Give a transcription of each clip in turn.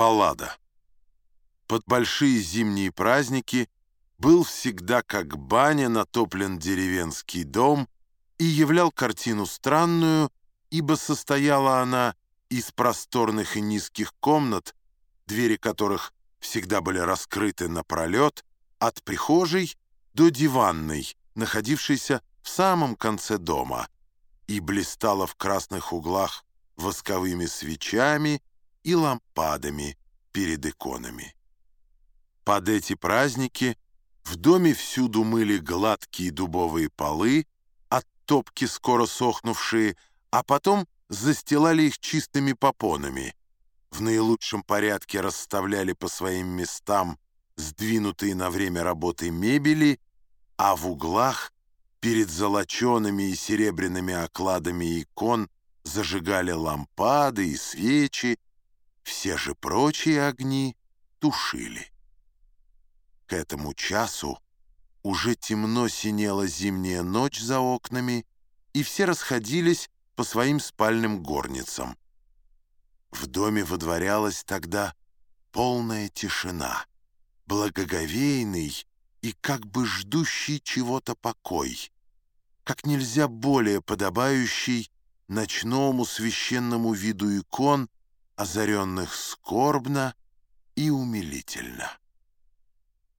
Баллада. Под большие зимние праздники был всегда как баня натоплен деревенский дом и являл картину странную, ибо состояла она из просторных и низких комнат, двери которых всегда были раскрыты напролет, от прихожей до диванной, находившейся в самом конце дома, и блистала в красных углах восковыми свечами и лампадами перед иконами. Под эти праздники в доме всюду мыли гладкие дубовые полы, от топки скоро сохнувшие, а потом застилали их чистыми попонами. В наилучшем порядке расставляли по своим местам сдвинутые на время работы мебели, а в углах перед золочеными и серебряными окладами икон зажигали лампады и свечи, все же прочие огни тушили. К этому часу уже темно синела зимняя ночь за окнами, и все расходились по своим спальным горницам. В доме водворялась тогда полная тишина, благоговейный и как бы ждущий чего-то покой, как нельзя более подобающий ночному священному виду икон — озаренных скорбно и умилительно.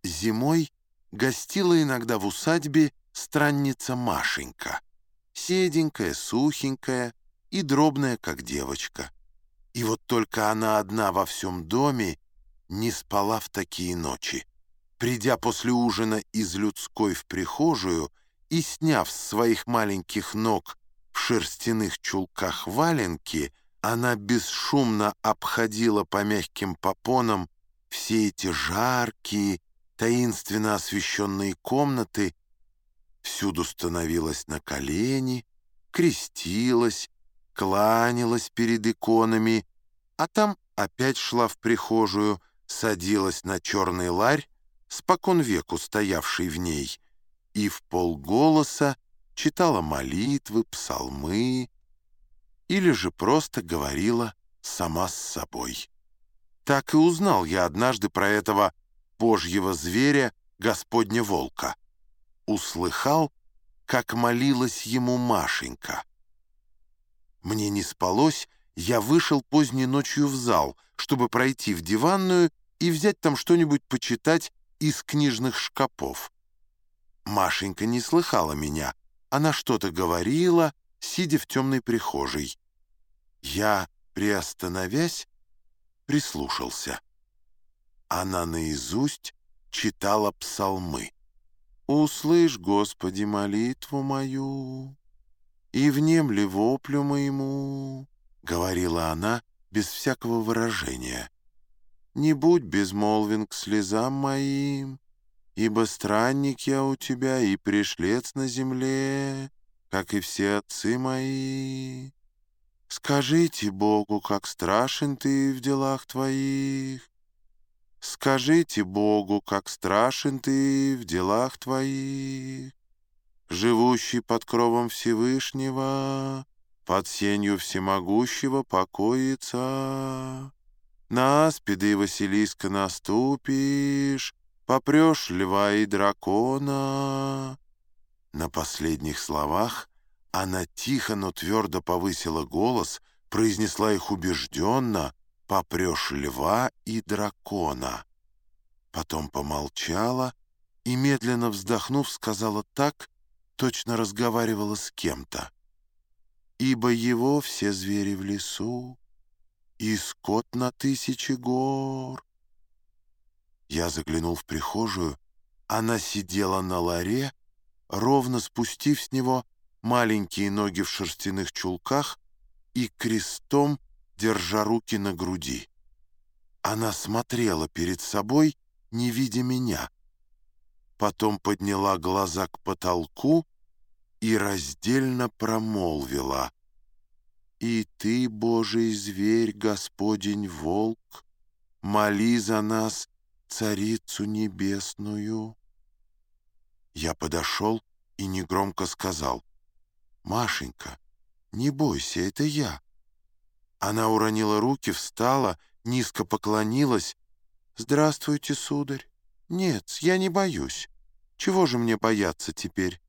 Зимой гостила иногда в усадьбе странница Машенька, седенькая, сухенькая и дробная, как девочка. И вот только она одна во всем доме не спала в такие ночи. Придя после ужина из людской в прихожую и сняв с своих маленьких ног в шерстяных чулках валенки, она бесшумно обходила по мягким попонам все эти жаркие, таинственно освещенные комнаты, всюду становилась на колени, крестилась, кланялась перед иконами, а там опять шла в прихожую, садилась на черный ларь, спокон веку стоявший в ней, и в полголоса читала молитвы, псалмы, или же просто говорила сама с собой. Так и узнал я однажды про этого божьего зверя, Господня волка. Услыхал, как молилась ему Машенька. Мне не спалось, я вышел поздней ночью в зал, чтобы пройти в диванную и взять там что-нибудь почитать из книжных шкапов. Машенька не слыхала меня. Она что-то говорила, сидя в темной прихожей. Я, приостановясь, прислушался. Она наизусть читала псалмы. «Услышь, Господи, молитву мою, и внемли воплю моему», — говорила она без всякого выражения. «Не будь безмолвен к слезам моим, ибо странник я у тебя и пришлец на земле, как и все отцы мои». Скажите Богу, как страшен ты в делах твоих. Скажите Богу, как страшен ты в делах твоих. Живущий под кровом Всевышнего, под сенью всемогущего покоится. На аспиды Василиска наступишь, попрешь льва и дракона. На последних словах она тихо, но твердо повысила голос, произнесла их убежденно «попрешь льва и дракона». Потом помолчала и, медленно вздохнув, сказала так, точно разговаривала с кем-то. «Ибо его все звери в лесу, и скот на тысячи гор». Я заглянул в прихожую, она сидела на ларе, ровно спустив с него маленькие ноги в шерстяных чулках и крестом, держа руки на груди. Она смотрела перед собой, не видя меня. Потом подняла глаза к потолку и раздельно промолвила. «И ты, Божий зверь, Господень волк, моли за нас, Царицу Небесную». Я подошел и негромко сказал — «Машенька, не бойся, это я». Она уронила руки, встала низко поклонилась. «Здравствуйте, сударь. Нет, я не боюсь. Чего же мне бояться теперь?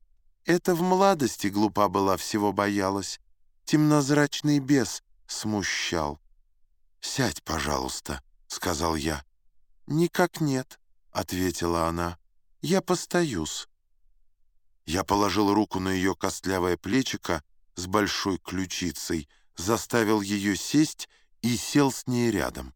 Это в молодости глупа была, всего боялась. Темнозрачный бес смущал. «Сядь, пожалуйста», — сказал я. «Никак нет», — ответила она. «Я постоюсь». Я положил руку на ее костлявое плечико с большой ключицей, заставил ее сесть и сел с ней рядом.